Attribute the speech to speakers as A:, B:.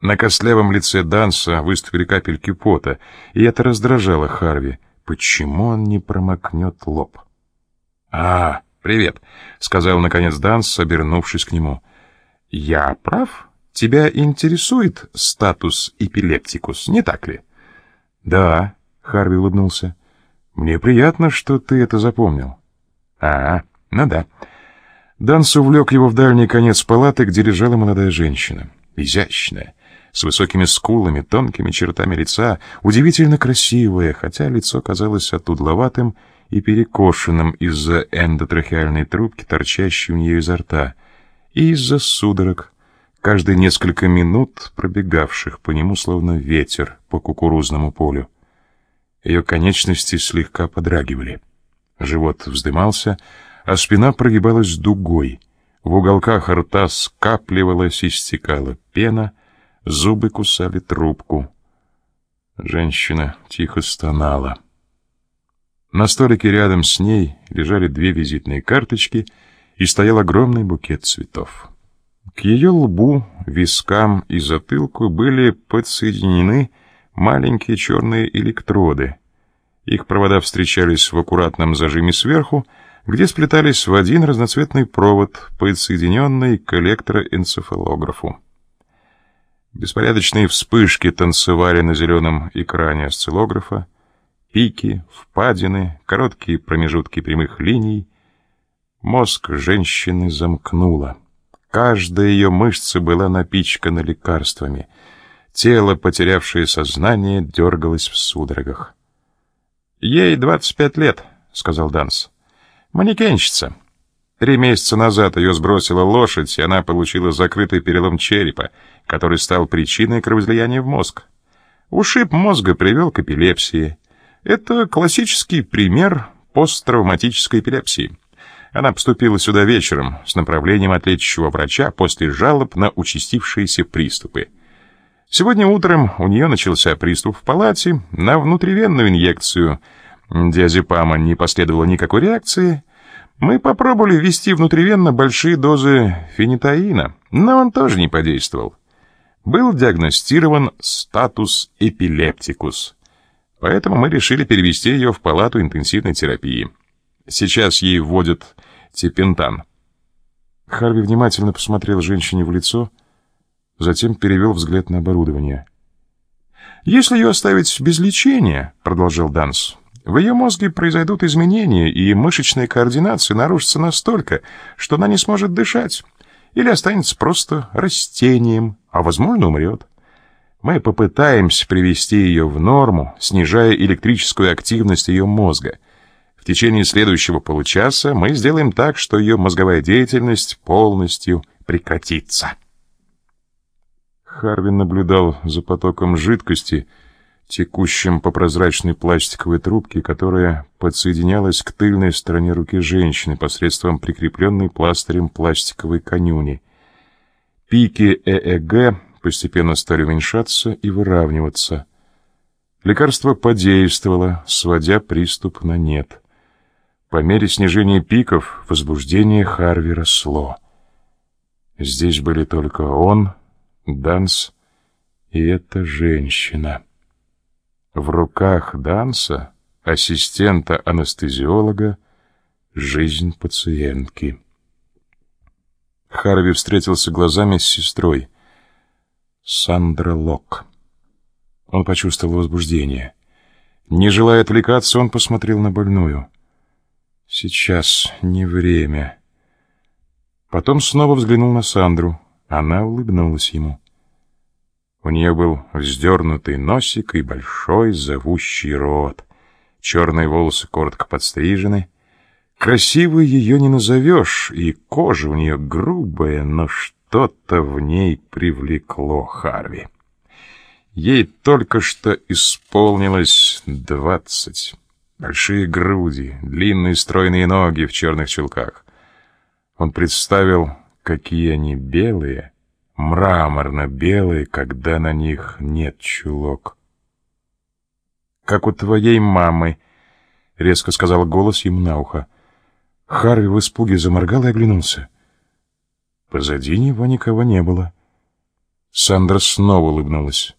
A: На костлявом лице Данса выступили капельки пота, и это раздражало Харви. Почему он не промокнет лоб? «А, привет», — сказал наконец Данс, обернувшись к нему. «Я прав? Тебя интересует статус эпилептикус, не так ли?» «Да», — Харви улыбнулся. «Мне приятно, что ты это запомнил». «А, ну да». Данс увлек его в дальний конец палаты, где лежала молодая женщина. Изящная, с высокими скулами, тонкими чертами лица, удивительно красивая, хотя лицо казалось отудловатым и перекошенным из-за эндотрахеальной трубки, торчащей у нее изо рта, и из-за судорог, каждые несколько минут пробегавших по нему словно ветер по кукурузному полю. Ее конечности слегка подрагивали. Живот вздымался, а спина прогибалась дугой. В уголках рта скапливалась и стекала пена, зубы кусали трубку. Женщина тихо стонала. На столике рядом с ней лежали две визитные карточки и стоял огромный букет цветов. К ее лбу, вискам и затылку были подсоединены маленькие черные электроды — их провода встречались в аккуратном зажиме сверху, где сплетались в один разноцветный провод, подсоединенный к электроэнцефалографу. Беспорядочные вспышки танцевали на зеленом экране осциллографа, пики, впадины, короткие промежутки прямых линий. Мозг женщины замкнуло. Каждая ее мышца была напичкана лекарствами. Тело, потерявшее сознание, дергалось в судорогах. «Ей 25 лет», — сказал Данс. «Манекенщица. Три месяца назад ее сбросила лошадь, и она получила закрытый перелом черепа, который стал причиной кровоизлияния в мозг. Ушиб мозга привел к эпилепсии. Это классический пример посттравматической эпилепсии. Она поступила сюда вечером с направлением от врача после жалоб на участившиеся приступы. Сегодня утром у нее начался приступ в палате на внутривенную инъекцию. Диазепама не последовало никакой реакции. Мы попробовали ввести внутривенно большие дозы фенитаина, но он тоже не подействовал. Был диагностирован статус эпилептикус. Поэтому мы решили перевести ее в палату интенсивной терапии. Сейчас ей вводят тепентан. Харви внимательно посмотрел женщине в лицо — затем перевел взгляд на оборудование. «Если ее оставить без лечения, — продолжал Данс, — в ее мозге произойдут изменения, и мышечная координация нарушится настолько, что она не сможет дышать, или останется просто растением, а, возможно, умрет. Мы попытаемся привести ее в норму, снижая электрическую активность ее мозга. В течение следующего получаса мы сделаем так, что ее мозговая деятельность полностью прекратится». Харвин наблюдал за потоком жидкости, текущим по прозрачной пластиковой трубке, которая подсоединялась к тыльной стороне руки женщины посредством прикрепленной пластырем пластиковой конюни. Пики ЭЭГ постепенно стали уменьшаться и выравниваться. Лекарство подействовало, сводя приступ на нет. По мере снижения пиков возбуждение Харви росло. Здесь были только он Данс и эта женщина. В руках Данса, ассистента-анестезиолога, жизнь пациентки. Харви встретился глазами с сестрой. Сандра Лок. Он почувствовал возбуждение. Не желая отвлекаться, он посмотрел на больную. Сейчас не время. Потом снова взглянул на Сандру. Она улыбнулась ему. У нее был вздернутый носик и большой зовущий рот. Черные волосы коротко подстрижены. Красивой ее не назовешь, и кожа у нее грубая, но что-то в ней привлекло Харви. Ей только что исполнилось двадцать. Большие груди, длинные стройные ноги в черных чулках. Он представил какие они белые, мраморно-белые, когда на них нет чулок. «Как у твоей мамы», — резко сказал голос ему на ухо. Харви в испуге заморгал и оглянулся. Позади него никого не было. Сандра снова улыбнулась.